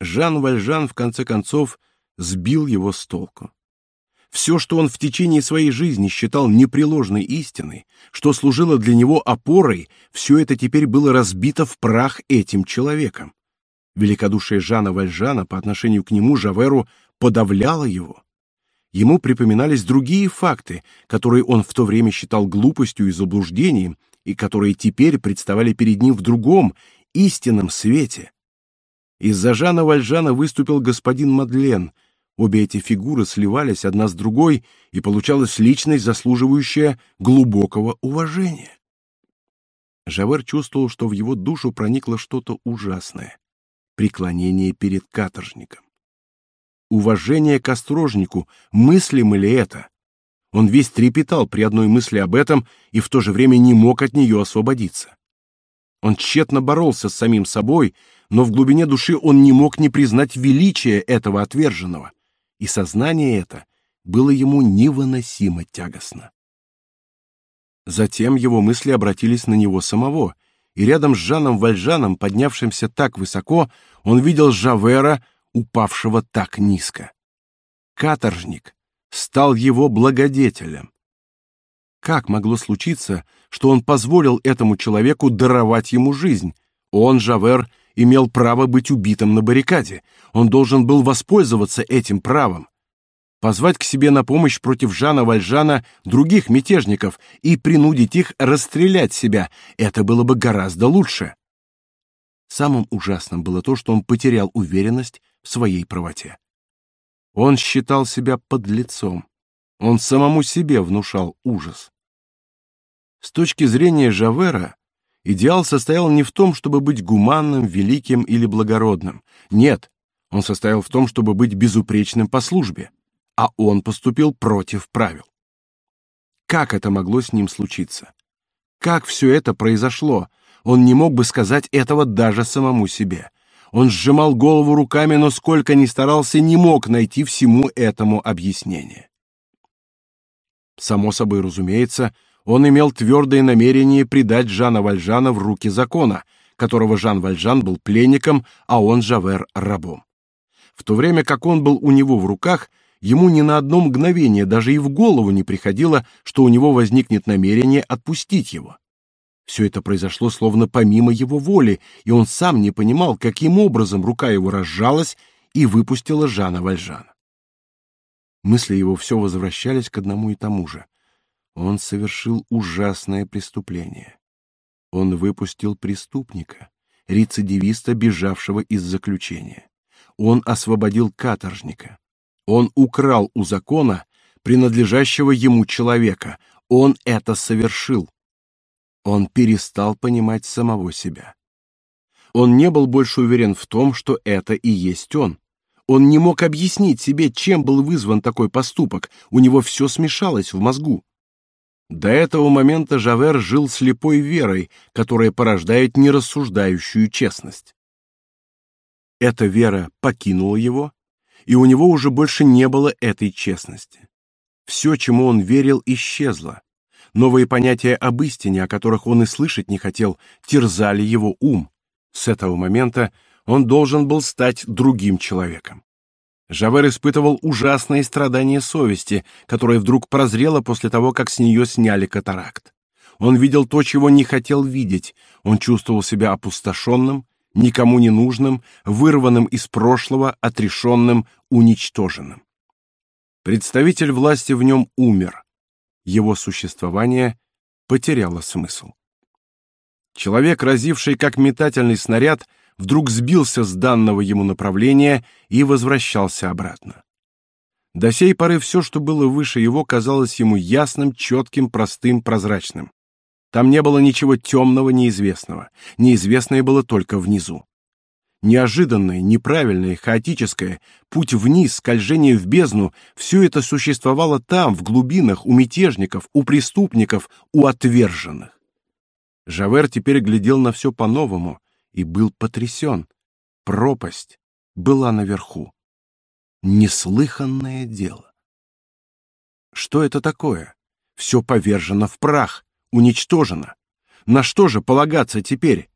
Жан Вальжан в конце концов сбил его с толку. Все, что он в течение своей жизни считал непреложной истиной, что служило для него опорой, все это теперь было разбито в прах этим человеком. Великодушие Жана Вальжана по отношению к нему Жаверу подавляло его. Ему припоминались другие факты, которые он в то время считал глупостью и заблуждением, и которые теперь представали перед ним в другом, истинном свете. Из-за Жана Вальжана выступил господин Мадлен — Обе эти фигуры сливались одна с другой, и получалась личность, заслуживающая глубокого уважения. Жавер чувствовал, что в его душу проникло что-то ужасное — преклонение перед каторжником. Уважение к острожнику, мыслимо ли это? Он весь трепетал при одной мысли об этом и в то же время не мог от нее освободиться. Он тщетно боролся с самим собой, но в глубине души он не мог не признать величия этого отверженного и сознание это было ему невыносимо тягостно. Затем его мысли обратились на него самого, и рядом с Жаном Вальжаном, поднявшимся так высоко, он видел Жавера, упавшего так низко. Каторжник стал его благодетелем. Как могло случиться, что он позволил этому человеку даровать ему жизнь? Он, Жавер, имел право быть убитым на баррикаде. Он должен был воспользоваться этим правом. Позвать к себе на помощь против Жана Вальжана других мятежников и принудить их расстрелять себя. Это было бы гораздо лучше. Самым ужасным было то, что он потерял уверенность в своей правоте. Он считал себя подлецом. Он самому себе внушал ужас. С точки зрения Жавера, Идеал состоял не в том, чтобы быть гуманным, великим или благородным. Нет, он состоял в том, чтобы быть безупречным по службе. А он поступил против правил. Как это могло с ним случиться? Как все это произошло? Он не мог бы сказать этого даже самому себе. Он сжимал голову руками, но сколько ни старался, не мог найти всему этому объяснение. Само собой разумеется, он имел твердое намерение предать Жана Вальжана в руки закона, которого Жан Вальжан был пленником, а он Жавер рабом. В то время как он был у него в руках, ему ни на одно мгновение даже и в голову не приходило, что у него возникнет намерение отпустить его. Все это произошло словно помимо его воли, и он сам не понимал, каким образом рука его разжалась и выпустила Жана Вальжана. Мысли его все возвращались к одному и тому же — он совершил ужасное преступление. Он выпустил преступника, рецидивиста, бежавшего из заключения. Он освободил каторжника. Он украл у закона принадлежащего ему человека. Он это совершил. Он перестал понимать самого себя. Он не был больше уверен в том, что это и есть он. Он не мог объяснить себе, чем был вызван такой поступок. У него все смешалось в мозгу. До этого момента Жавер жил слепой верой, которая порождает нерассуждающую честность. Эта вера покинула его, и у него уже больше не было этой честности. Все, чему он верил, исчезло. Новые понятия об истине, о которых он и слышать не хотел, терзали его ум. С этого момента он должен был стать другим человеком. Жавер испытывал ужасные страдания совести, которая вдруг прозрела после того, как с нее сняли катаракт. Он видел то, чего не хотел видеть. Он чувствовал себя опустошенным, никому не нужным, вырванным из прошлого, отрешенным, уничтоженным. Представитель власти в нем умер. Его существование потеряло смысл. Человек, разивший как метательный снаряд, вдруг сбился с данного ему направления и возвращался обратно. До сей поры все, что было выше его, казалось ему ясным, четким, простым, прозрачным. Там не было ничего темного, неизвестного. Неизвестное было только внизу. Неожиданное, неправильное, хаотическое, путь вниз, скольжение в бездну — все это существовало там, в глубинах, у мятежников, у преступников, у отверженных. Жавер теперь глядел на все по-новому, и был потрясен. Пропасть была наверху. Неслыханное дело. Что это такое? Все повержено в прах, уничтожено. На что же полагаться теперь?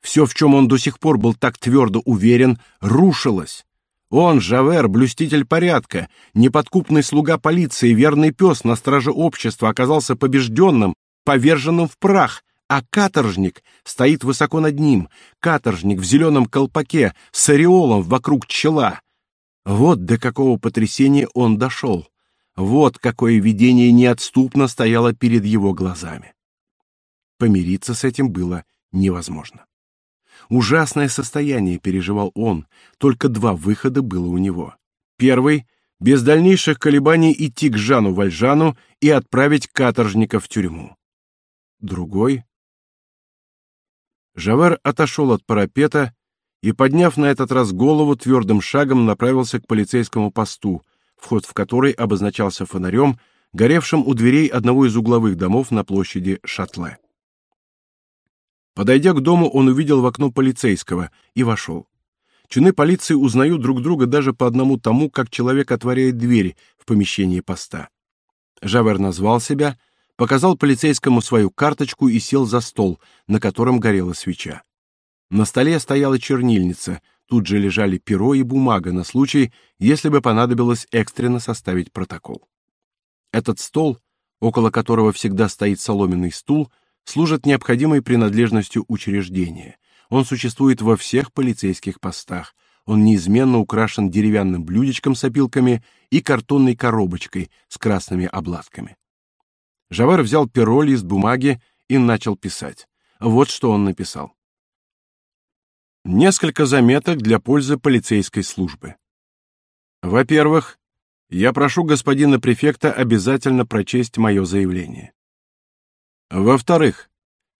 Все, в чем он до сих пор был так твердо уверен, рушилось. Он, Жавер, блюститель порядка, неподкупный слуга полиции, верный пес на страже общества, оказался побежденным, поверженным в прах, а каторжник стоит высоко над ним, каторжник в зеленом колпаке с ореолом вокруг чела. Вот до какого потрясения он дошел. Вот какое видение неотступно стояло перед его глазами. Помириться с этим было невозможно. Ужасное состояние переживал он, только два выхода было у него. Первый — без дальнейших колебаний идти к Жану Вальжану и отправить каторжника в тюрьму. Другой... Жавер отошел от парапета и, подняв на этот раз голову, твердым шагом направился к полицейскому посту, вход в который обозначался фонарем, горевшим у дверей одного из угловых домов на площади Шатле. Подойдя к дому, он увидел в окно полицейского и вошел. Чины полиции узнают друг друга даже по одному тому, как человек отворяет двери в помещении поста. Жавер назвал себя, показал полицейскому свою карточку и сел за стол, на котором горела свеча. На столе стояла чернильница, тут же лежали перо и бумага на случай, если бы понадобилось экстренно составить протокол. Этот стол, около которого всегда стоит соломенный стул, служит необходимой принадлежностью учреждения. Он существует во всех полицейских постах. Он неизменно украшен деревянным блюдечком с опилками и картонной коробочкой с красными обладками. Жавар взял перо, лист бумаги и начал писать. Вот что он написал. Несколько заметок для пользы полицейской службы. Во-первых, я прошу господина префекта обязательно прочесть мое заявление. Во-вторых,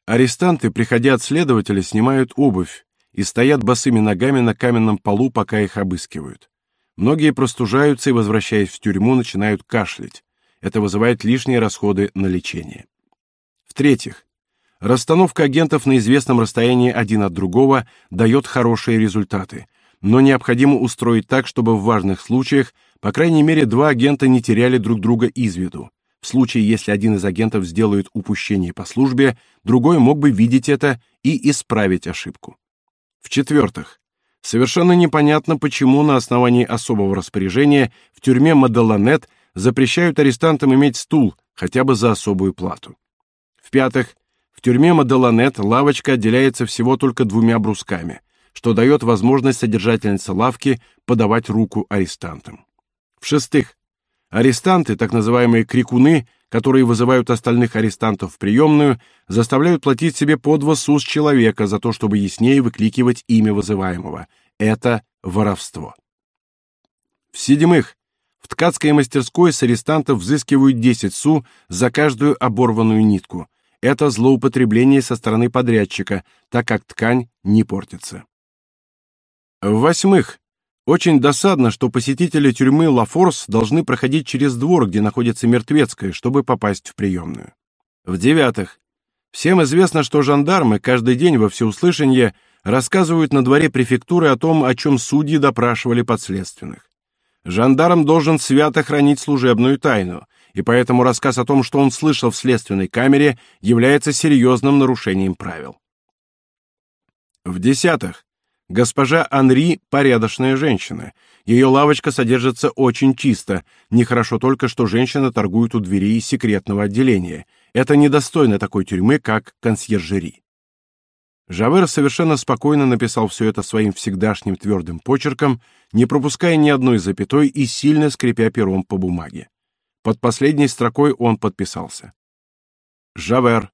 арестанты, приходя от следователя, снимают обувь и стоят босыми ногами на каменном полу, пока их обыскивают. Многие простужаются и, возвращаясь в тюрьму, начинают кашлять. Это вызывает лишние расходы на лечение. В-третьих, расстановка агентов на известном расстоянии один от другого дает хорошие результаты, но необходимо устроить так, чтобы в важных случаях, по крайней мере, два агента не теряли друг друга из виду. В случае, если один из агентов сделает упущение по службе, другой мог бы видеть это и исправить ошибку. В-четвертых, совершенно непонятно, почему на основании особого распоряжения в тюрьме Маделланет запрещают арестантам иметь стул, хотя бы за особую плату. В-пятых, в тюрьме Маделланет лавочка отделяется всего только двумя брусками, что дает возможность содержательнице лавки подавать руку арестантам. В-шестых, Арестанты, так называемые крикуны, которые вызывают остальных арестантов в приемную, заставляют платить себе по два человека за то, чтобы яснее выкликивать имя вызываемого. Это воровство. В-седьмых, в ткацкой мастерской с арестантов взыскивают 10 су за каждую оборванную нитку. Это злоупотребление со стороны подрядчика, так как ткань не портится. В-восьмых, очень досадно, что посетители тюрьмы Лафорс должны проходить через двор, где находится мертвецкая, чтобы попасть в приемную. В-девятых, всем известно, что жандармы каждый день во всеуслышание рассказывают на дворе префектуры о том, о чем судьи допрашивали подследственных. Жандарм должен свято хранить служебную тайну, и поэтому рассказ о том, что он слышал в следственной камере, является серьезным нарушением правил. В-десятых, Госпожа Анри — порядочная женщина. Ее лавочка содержится очень чисто. Нехорошо только, что женщина торгует у дверей секретного отделения. Это недостойно такой тюрьмы, как консьержери. Жавер совершенно спокойно написал все это своим всегдашним твердым почерком, не пропуская ни одной запятой и сильно скрипя пером по бумаге. Под последней строкой он подписался. Жавер,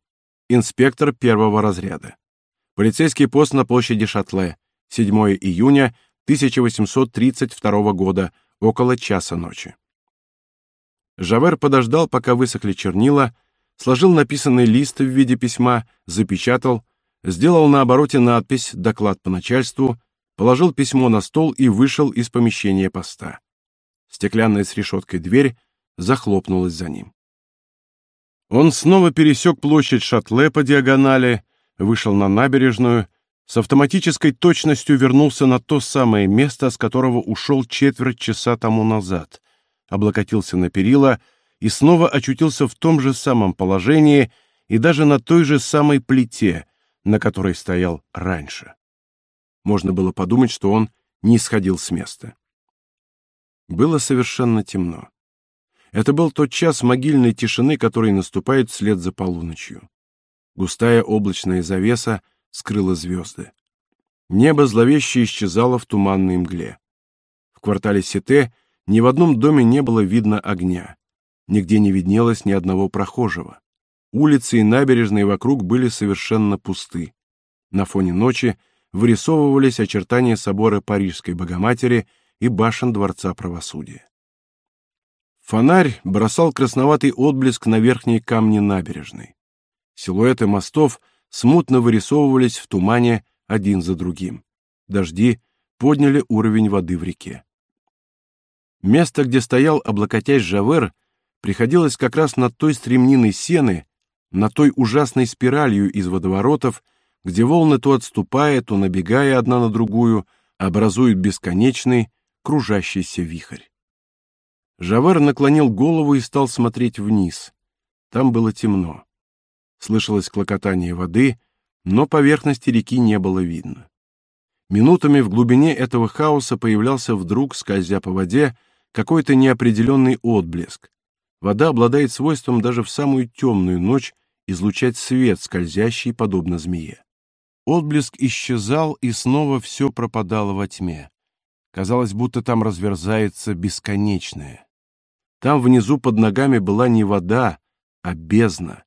инспектор первого разряда. Полицейский пост на площади Шатле. 7 июня 1832 года, около часа ночи. Жавер подождал, пока высохли чернила, сложил написанный лист в виде письма, запечатал, сделал на обороте надпись «Доклад по начальству», положил письмо на стол и вышел из помещения поста. Стеклянная с решеткой дверь захлопнулась за ним. Он снова пересек площадь Шатле по диагонали, вышел на набережную с автоматической точностью вернулся на то самое место, с которого ушел четверть часа тому назад, облокотился на перила и снова очутился в том же самом положении и даже на той же самой плите, на которой стоял раньше. Можно было подумать, что он не сходил с места. Было совершенно темно. Это был тот час могильной тишины, который наступает вслед за полуночью. Густая облачная завеса скрыла звезды. Небо зловеще исчезало в туманной мгле. В квартале Сите ни в одном доме не было видно огня. Нигде не виднелось ни одного прохожего. Улицы и набережные вокруг были совершенно пусты. На фоне ночи вырисовывались очертания собора Парижской Богоматери и башен Дворца правосудия. Фонарь бросал красноватый отблеск на верхние камни набережной. Силуэты мостов смутно вырисовывались в тумане один за другим. Дожди подняли уровень воды в реке. Место, где стоял, облокотясь Жавер, приходилось как раз над той стремниной сены, на той ужасной спиралью из водоворотов, где волны то отступая, то набегая одна на другую, образуют бесконечный кружащийся вихрь. Жавер наклонил голову и стал смотреть вниз. Там было темно. Слышалось клокотание воды, но поверхности реки не было видно. Минутами в глубине этого хаоса появлялся вдруг, скользя по воде, какой-то неопределенный отблеск. Вода обладает свойством даже в самую темную ночь излучать свет, скользящий подобно змее. Отблеск исчезал, и снова все пропадало во тьме. Казалось, будто там разверзается бесконечное. Там внизу под ногами была не вода, а бездна.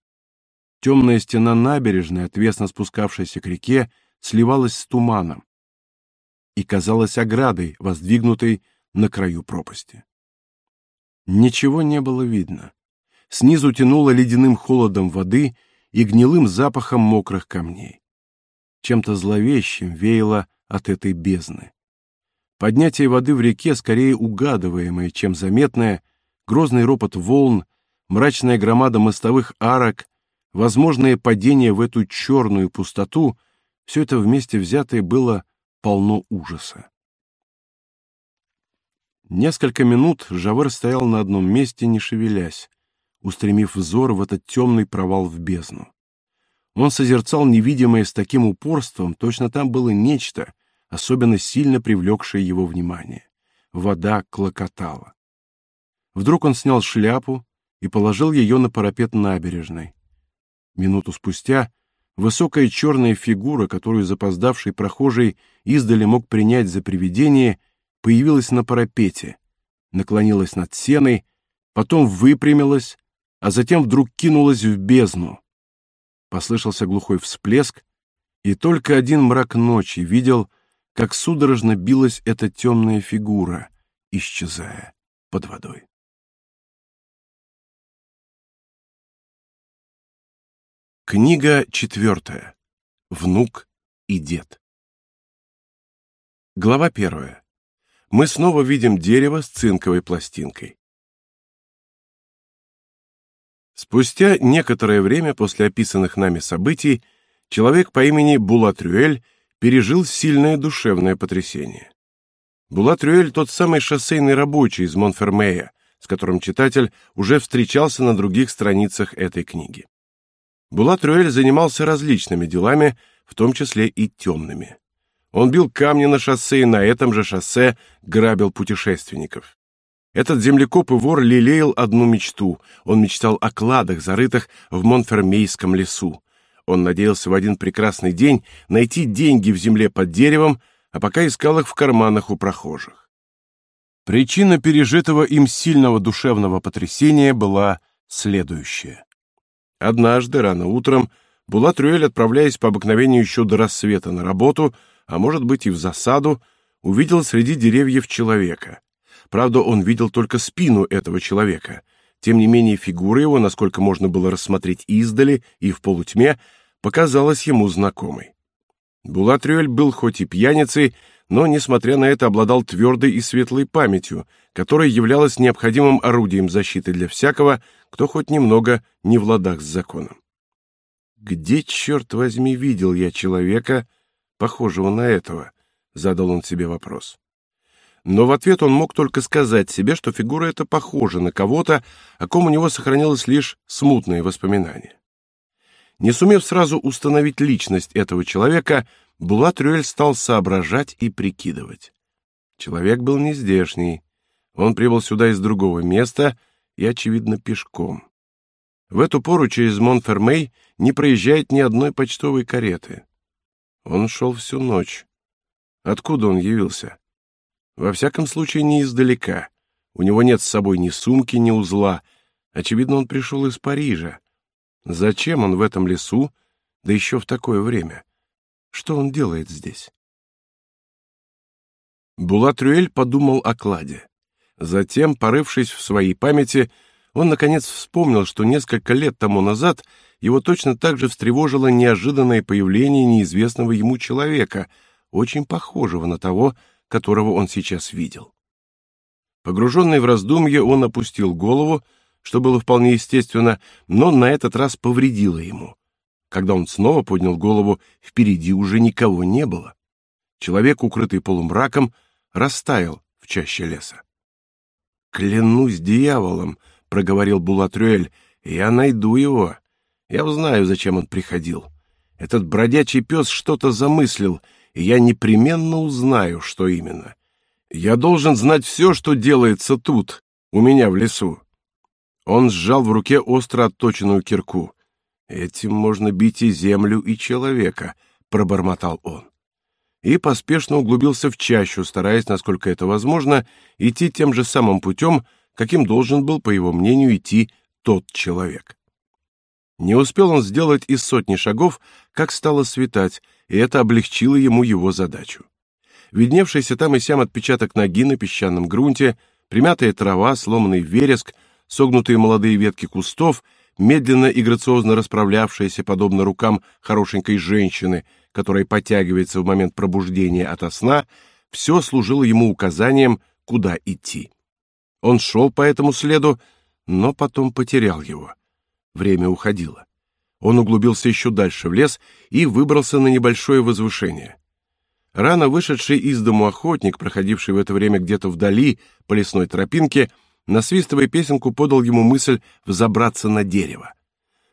Темная стена набережной, отвесно спускавшаяся к реке, сливалась с туманом и казалась оградой, воздвигнутой на краю пропасти. Ничего не было видно. Снизу тянуло ледяным холодом воды и гнилым запахом мокрых камней. Чем-то зловещим веяло от этой бездны. Поднятие воды в реке скорее угадываемое, чем заметное, грозный ропот волн, мрачная громада мостовых арок, возможное падение в эту черную пустоту, все это вместе взятое было полно ужаса. Несколько минут Жавер стоял на одном месте, не шевелясь, устремив взор в этот темный провал в бездну. Он созерцал невидимое с таким упорством, точно там было нечто, особенно сильно привлекшее его внимание. Вода клокотала. Вдруг он снял шляпу и положил ее на парапет набережной. Минуту спустя высокая черная фигура, которую запоздавший прохожий издали мог принять за привидение, появилась на парапете, наклонилась над сеной, потом выпрямилась, а затем вдруг кинулась в бездну. Послышался глухой всплеск, и только один мрак ночи видел, как судорожно билась эта темная фигура, исчезая под водой. Книга четвертая. Внук и дед. Глава первая мы снова видим дерево с цинковой пластинкой. Спустя некоторое время после описанных нами событий человек по имени Булатрюэль пережил сильное душевное потрясение. Булатрюэль тот самый шоссейный рабочий из Монфермея, с которым читатель уже встречался на других страницах этой книги. Булатрюэль занимался различными делами, в том числе и темными. Он бил камни на шоссе и на этом же шоссе грабил путешественников. Этот землекоп и вор лелеял одну мечту. Он мечтал о кладах, зарытых в Монфермейском лесу. Он надеялся в один прекрасный день найти деньги в земле под деревом, а пока искал их в карманах у прохожих. Причина пережитого им сильного душевного потрясения была следующая. Однажды, рано утром, Булат Рюэль, отправляясь по обыкновению еще до рассвета на работу, а может быть и в засаду, увидел среди деревьев человека. Правда, он видел только спину этого человека. Тем не менее, фигура его, насколько можно было рассмотреть издали и в полутьме, показалась ему знакомой. Булатрюэль был хоть и пьяницей, но, несмотря на это, обладал твердой и светлой памятью, которая являлась необходимым орудием защиты для всякого, кто хоть немного не в ладах с законом. Где, черт возьми, видел я человека, похожего на этого? Задал он себе вопрос. Но в ответ он мог только сказать себе, что фигура эта похожа на кого-то, о ком у него сохранилось лишь смутное воспоминание. Не сумев сразу установить личность этого человека, Булат-Рюэль стал соображать и прикидывать. Человек был нездешний. Он прибыл сюда из другого места и, очевидно, пешком. В эту пору через Монфермей не проезжает ни одной почтовой кареты. Он шел всю ночь. Откуда он явился? Во всяком случае, не издалека. У него нет с собой ни сумки, ни узла. Очевидно, он пришел из Парижа. Зачем он в этом лесу, да еще в такое время? Что он делает здесь? Булатрюэль подумал о кладе. Затем, порывшись в своей памяти, он, наконец, вспомнил, что несколько лет тому назад его точно так же встревожило неожиданное появление неизвестного ему человека, очень похожего на того, которого он сейчас видел. Погруженный в раздумье, он опустил голову, что было вполне естественно, но на этот раз повредило ему. Когда он снова поднял голову, впереди уже никого не было. Человек, укрытый полумраком, растаял в чаще леса. «Клянусь дьяволом!» — проговорил Булатрюэль. «Я найду его. Я узнаю, зачем он приходил. Этот бродячий пес что-то замыслил, и я непременно узнаю, что именно. Я должен знать все, что делается тут, у меня в лесу». Он сжал в руке остро отточенную кирку. «Этим можно бить и землю, и человека», — пробормотал он. И поспешно углубился в чащу, стараясь, насколько это возможно, идти тем же самым путем, каким должен был, по его мнению, идти тот человек. Не успел он сделать и сотни шагов, как стало светать, и это облегчило ему его задачу. Видневшийся там и сям отпечаток ноги на песчаном грунте, примятая трава, сломанный вереск, согнутые молодые ветки кустов, медленно и грациозно расправлявшиеся, подобно рукам хорошенькой женщины, которая подтягивается в момент пробуждения ото сна, все служило ему указанием, куда идти. Он шел по этому следу, но потом потерял его. Время уходило. Он углубился еще дальше в лес и выбрался на небольшое возвышение. Рано вышедший из дому охотник, проходивший в это время где-то вдали по лесной тропинке, насвистывая песенку, подал ему мысль взобраться на дерево.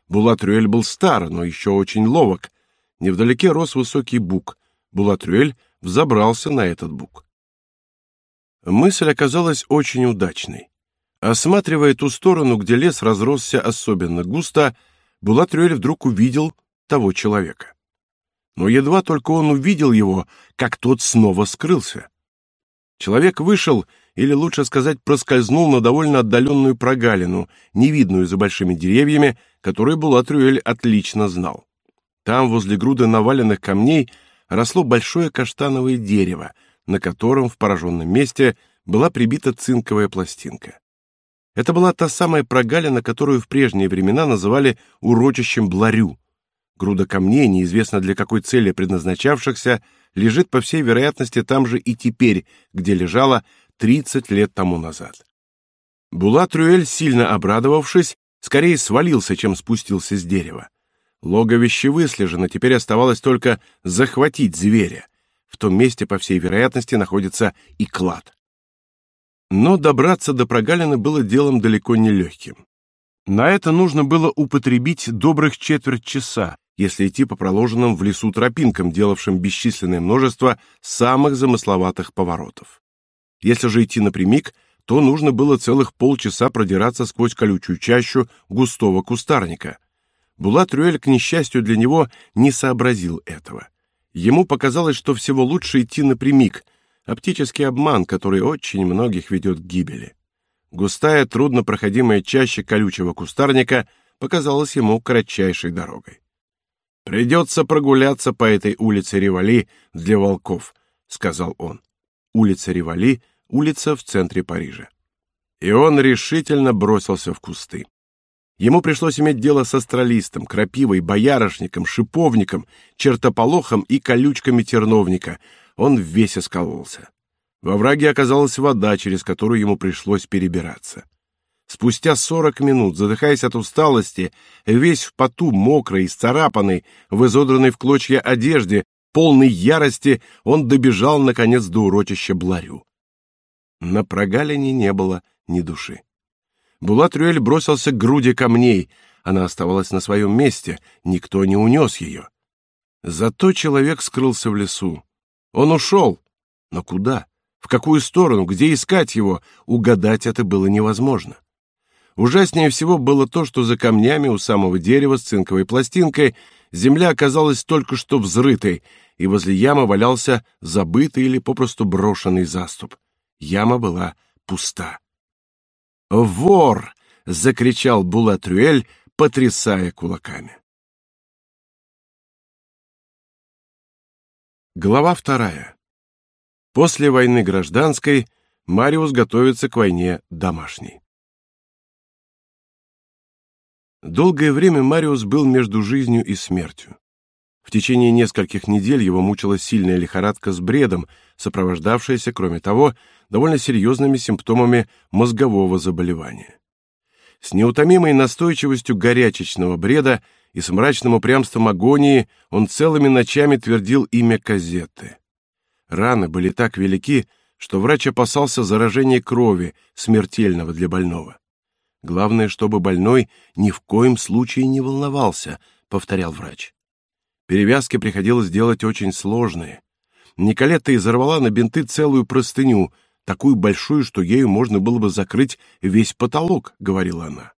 Булатрюэль был стар, но еще очень ловок. Невдалеке рос высокий бук. Булатрюэль взобрался на этот бук. Мысль оказалась очень удачной. Осматривая ту сторону, где лес разросся особенно густо, Булатрюэль вдруг увидел того человека. Но едва только он увидел его, как тот снова скрылся. Человек вышел, или лучше сказать, проскользнул на довольно отдаленную прогалину, невидную за большими деревьями, которые Булатрюэль отлично знал. Там, возле груды наваленных камней, росло большое каштановое дерево, на котором в пораженном месте была прибита цинковая пластинка. Это была та самая прогалина, которую в прежние времена называли урочищем Бларю. Груда камней, неизвестно для какой цели предназначавшихся, лежит по всей вероятности там же и теперь, где лежала 30 лет тому назад. Булат Рюэль, сильно обрадовавшись, скорее свалился, чем спустился с дерева. Логовище выслежено, теперь оставалось только захватить зверя. В том месте, по всей вероятности, находится и клад. Но добраться до прогалины было делом далеко не легким. На это нужно было употребить добрых четверть часа, если идти по проложенным в лесу тропинкам, делавшим бесчисленное множество самых замысловатых поворотов. Если же идти напрямик, то нужно было целых полчаса продираться сквозь колючую чащу густого кустарника. Булат Рюэль, к несчастью для него, не сообразил этого. Ему показалось, что всего лучше идти напрямик, оптический обман, который очень многих ведет к гибели. Густая, труднопроходимая чаща колючего кустарника показалась ему кратчайшей дорогой. «Придется прогуляться по этой улице Ревали для волков», — сказал он. Улица Ревали — улица в центре Парижа. И он решительно бросился в кусты. Ему пришлось иметь дело с астралистом, крапивой, боярышником, шиповником, чертополохом и колючками терновника. Он весь искололся. Во враге оказалась вода, через которую ему пришлось перебираться. Спустя сорок минут, задыхаясь от усталости, весь в поту, мокрый, исцарапанный, в изодранной в клочья одежде, полной ярости, он добежал, наконец, до урочища Бларю. На прогалине не было ни души. Булат Рюэль бросился к груди камней. она оставалась на своем месте, никто не унес ее. Зато человек скрылся в лесу. Он ушел. Но куда? В какую сторону? Где искать его? Угадать это было невозможно. Ужаснее всего было то, что за камнями у самого дерева с цинковой пластинкой земля оказалась только что взрытой, и возле ямы валялся забытый или попросту брошенный заступ. Яма была пуста. «Вор!» — закричал Булатрюэль, потрясая кулаками. Глава вторая. После войны гражданской Мариус готовится к войне домашней. Долгое время Мариус был между жизнью и смертью. В течение нескольких недель его мучила сильная лихорадка с бредом, сопровождавшаяся, кроме того, довольно серьезными симптомами мозгового заболевания. С неутомимой настойчивостью горячечного бреда и с мрачным упрямством агонии он целыми ночами твердил имя Казетты. Раны были так велики, что врач опасался заражения крови, смертельного для больного. Главное, чтобы больной ни в коем случае не волновался, повторял врач. Перевязки приходилось делать очень сложные. Николетта изорвала на бинты целую простыню, такую большую, что ею можно было бы закрыть весь потолок, говорила она.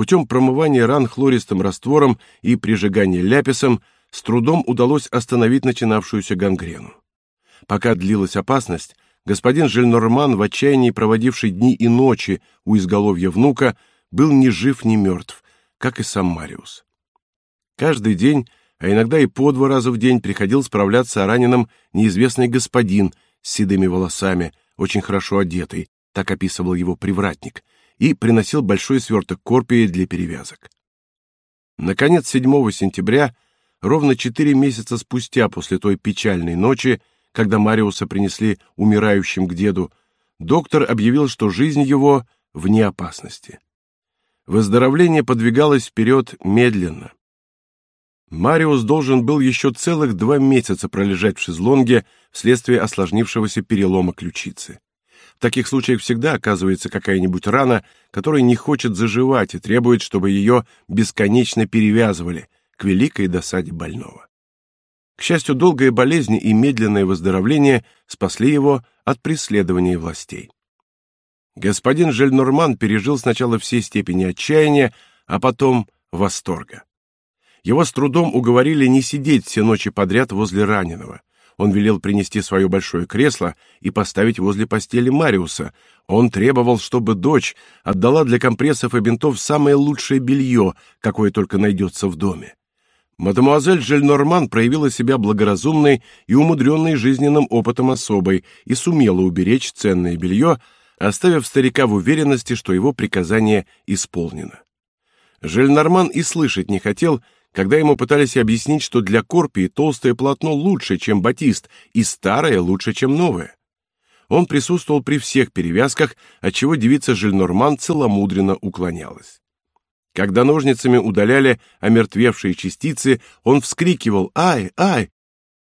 Путем промывания ран хлористым раствором и прижигания ляписом с трудом удалось остановить начинавшуюся гангрену. Пока длилась опасность, господин Жильнорман, в отчаянии проводивший дни и ночи у изголовья внука, был ни жив, ни мертв, как и сам Мариус. Каждый день, а иногда и по два раза в день приходил справляться о раненом неизвестный господин с седыми волосами, очень хорошо одетый, так описывал его привратник, и приносил большой сверток корпии для перевязок. Наконец, 7 сентября, ровно четыре месяца спустя после той печальной ночи, когда Мариуса принесли умирающим к деду, доктор объявил, что жизнь его вне опасности. Выздоровление подвигалось вперед медленно. Мариус должен был еще целых два месяца пролежать в шезлонге вследствие осложнившегося перелома ключицы. В таких случаях всегда оказывается какая-нибудь рана, которая не хочет заживать и требует, чтобы ее бесконечно перевязывали, к великой досаде больного. К счастью, долгая болезнь и медленное выздоровление спасли его от преследования властей. Господин Жельнорман пережил сначала все степени отчаяния, а потом восторга. Его с трудом уговорили не сидеть все ночи подряд возле раненого. Он велел принести свое большое кресло и поставить возле постели Мариуса. Он требовал, чтобы дочь отдала для компрессов и бинтов самое лучшее белье, какое только найдется в доме. Мадемуазель Жельнорман проявила себя благоразумной и умудренной жизненным опытом особой и сумела уберечь ценное белье, оставив старика в уверенности, что его приказание исполнено. Жельнорман и слышать не хотел, когда ему пытались объяснить, что для Корпии толстое полотно лучше, чем батист, и старое лучше, чем новое. Он присутствовал при всех перевязках, отчего девица Жельнорман целомудренно уклонялась. Когда ножницами удаляли омертвевшие частицы, он вскрикивал «Ай! Ай!».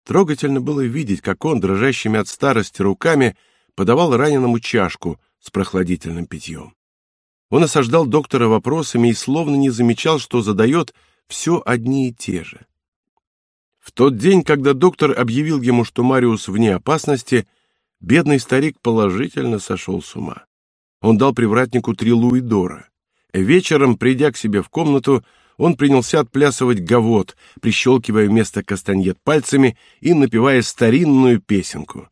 Трогательно было видеть, как он, дрожащими от старости руками, подавал раненому чашку с прохладительным питьем. Он осаждал доктора вопросами и словно не замечал, что задает все одни и те же. В тот день, когда доктор объявил ему, что Мариус вне опасности, бедный старик положительно сошел с ума. Он дал привратнику три луидора. Вечером, придя к себе в комнату, он принялся отплясывать гавот, прищелкивая вместо кастаньет пальцами и напевая старинную песенку.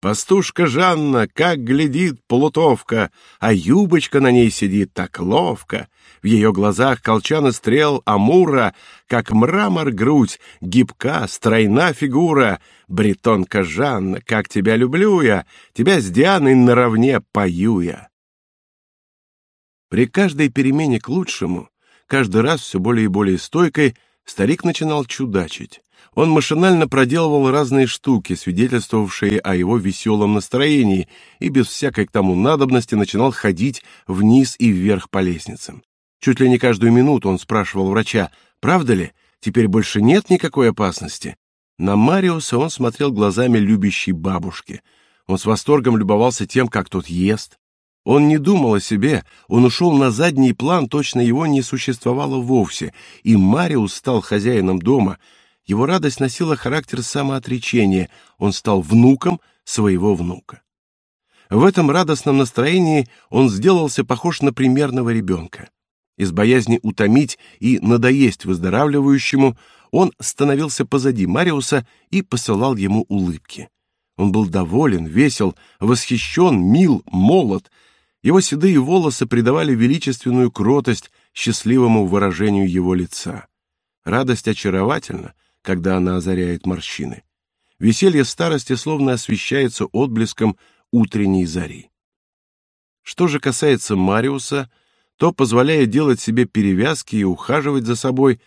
Пастушка Жанна, как глядит плутовка, а юбочка на ней сидит так ловко. В ее глазах колчан и стрел Амура, как мрамор грудь, гибка, стройна фигура. Бретонка Жанна, как тебя люблю я, тебя с Дианой наравне пою я. При каждой перемене к лучшему, каждый раз все более и более стойкой, старик начинал чудачить. Он машинально проделывал разные штуки, свидетельствовавшие о его веселом настроении, и без всякой к тому надобности начинал ходить вниз и вверх по лестницам. Чуть ли не каждую минуту он спрашивал врача, правда ли, теперь больше нет никакой опасности. На Мариуса он смотрел глазами любящей бабушки. Он с восторгом любовался тем, как тот ест, Он не думал о себе, он ушел на задний план, точно его не существовало вовсе, и Мариус стал хозяином дома. Его радость носила характер самоотречения, он стал внуком своего внука. В этом радостном настроении он сделался похож на примерного ребенка. Из боязни утомить и надоесть выздоравливающему, он становился позади Мариуса и посылал ему улыбки. Он был доволен, весел, восхищен, мил, молод. Его седые волосы придавали величественную кротость счастливому выражению его лица. Радость очаровательна, когда она озаряет морщины. Веселье старости словно освещается отблеском утренней зари. Что же касается Мариуса, то, позволяя делать себе перевязки и ухаживать за собой,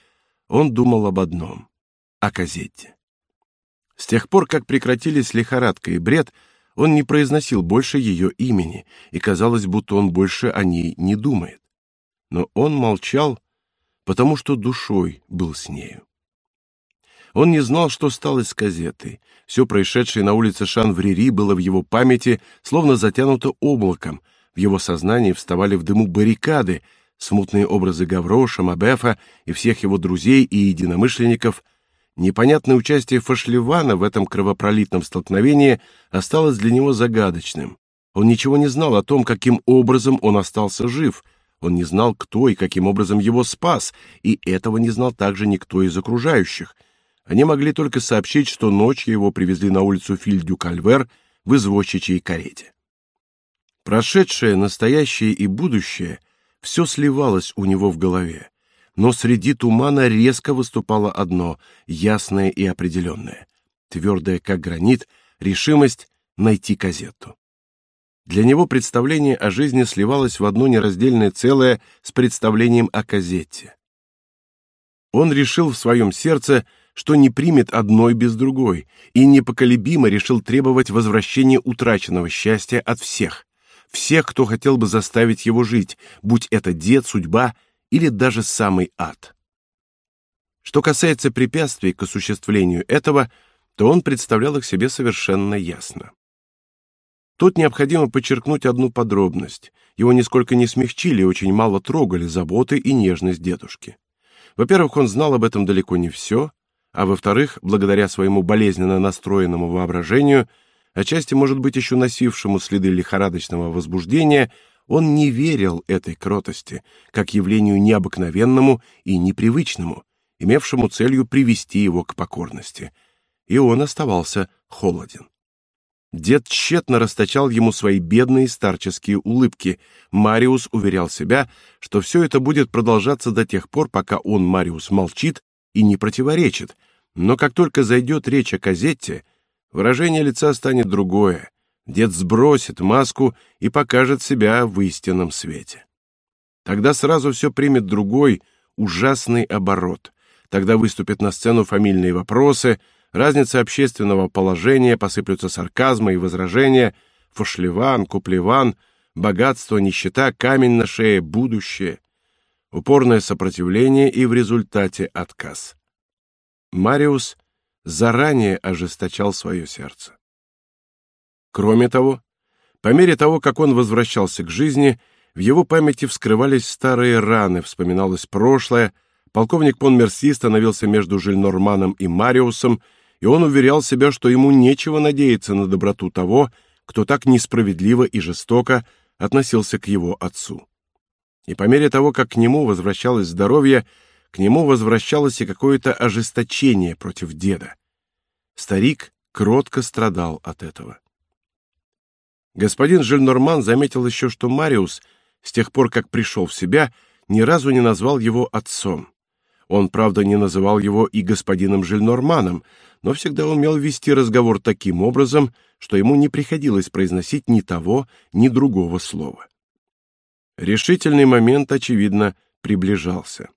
он думал об одном — о Казетте. С тех пор, как прекратились лихорадка и бред, он не произносил больше ее имени, и казалось, будто он больше о ней не думает. Но он молчал, потому что душой был с нею. Он не знал, что стало с газетой. Все происшедшее на улице Шанврири было в его памяти словно затянуто облаком. В его сознании вставали в дыму баррикады, смутные образы Гавроша, Мабефа и всех его друзей и единомышленников. Непонятное участие Фашливана в этом кровопролитном столкновении осталось для него загадочным. Он ничего не знал о том, каким образом он остался жив. Он не знал, кто и каким образом его спас, и этого не знал также никто из окружающих — они могли только сообщить, что ночью его привезли на улицу Фильдю-Кальвер в извозчичьей карете. Прошедшее, настоящее и будущее все сливалось у него в голове, но среди тумана резко выступало одно, ясное и определенное, твердое как гранит, решимость найти Казетту. Для него представление о жизни сливалось в одно нераздельное целое с представлением о Казетте. Он решил в своем сердце, что не примет одной без другой, и непоколебимо решил требовать возвращения утраченного счастья от всех, всех, кто хотел бы заставить его жить, будь это дед, судьба или даже самый ад. Что касается препятствий к осуществлению этого, то он представлял их себе совершенно ясно. Тут необходимо подчеркнуть одну подробность. Его нисколько не смягчили и очень мало трогали заботы и нежность дедушки. Во-первых, он знал об этом далеко не все, а во-вторых, благодаря своему болезненно настроенному воображению, отчасти, может быть, еще носившему следы лихорадочного возбуждения, он не верил этой кротости как явлению необыкновенному и непривычному, имевшему целью привести его к покорности. И он оставался холоден. Дед тщетно расточал ему свои бедные старческие улыбки. Мариус уверял себя, что все это будет продолжаться до тех пор, пока он, Мариус, молчит и не противоречит, но как только зайдет речь о Казетте, выражение лица станет другое. Дед сбросит маску и покажет себя в истинном свете. Тогда сразу все примет другой, ужасный оборот. Тогда выступят на сцену фамильные вопросы, разница общественного положения, посыплются сарказмы и возражения, фошлеван, куплеван, богатство, нищета, камень на шее, будущее упорное сопротивление и в результате отказ. Мариус заранее ожесточал свое сердце. Кроме того, по мере того, как он возвращался к жизни, в его памяти вскрывались старые раны, вспоминалось прошлое, полковник Понмерси становился между Жильнорманом и Мариусом, и он уверял себя, что ему нечего надеяться на доброту того, кто так несправедливо и жестоко относился к его отцу. И по мере того, как к нему возвращалось здоровье, к нему возвращалось и какое-то ожесточение против деда. Старик кротко страдал от этого. Господин Жильнорман заметил еще, что Мариус, с тех пор, как пришел в себя, ни разу не назвал его отцом. Он, правда, не называл его и господином Жильнорманом, но всегда умел вести разговор таким образом, что ему не приходилось произносить ни того, ни другого слова. Решительный момент, очевидно, приближался.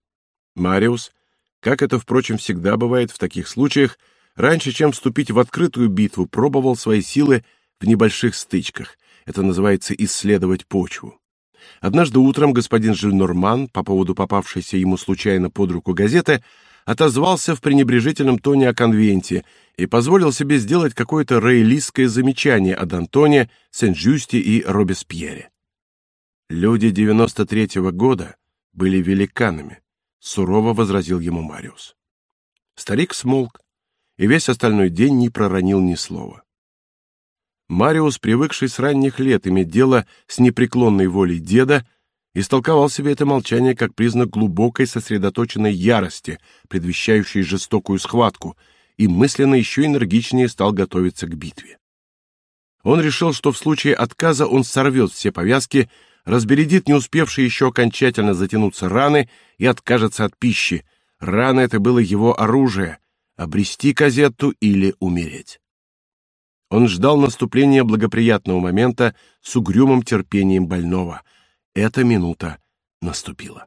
Мариус, как это, впрочем, всегда бывает в таких случаях, раньше, чем вступить в открытую битву, пробовал свои силы в небольших стычках. Это называется исследовать почву. Однажды утром господин Жильнорман, по поводу попавшейся ему случайно под руку газеты, отозвался в пренебрежительном тоне о конвенте и позволил себе сделать какое-то роялистское замечание о Д'Антоне, Сен-Жюсте и Робеспьере. Люди девяносто третьего года были великанами, сурово возразил ему Мариус. Старик смолк и весь остальной день не проронил ни слова. Мариус, привыкший с ранних лет иметь дело с непреклонной волей деда, истолковал себе это молчание как признак глубокой сосредоточенной ярости, предвещающей жестокую схватку, и мысленно еще энергичнее стал готовиться к битве. Он решил, что в случае отказа он сорвет все повязки, разбередит не успевшие еще окончательно затянуться раны и откажется от пищи. Рана — это было его оружие — обрести казетту или умереть. Он ждал наступления благоприятного момента с угрюмым терпением больного. Эта минута наступила.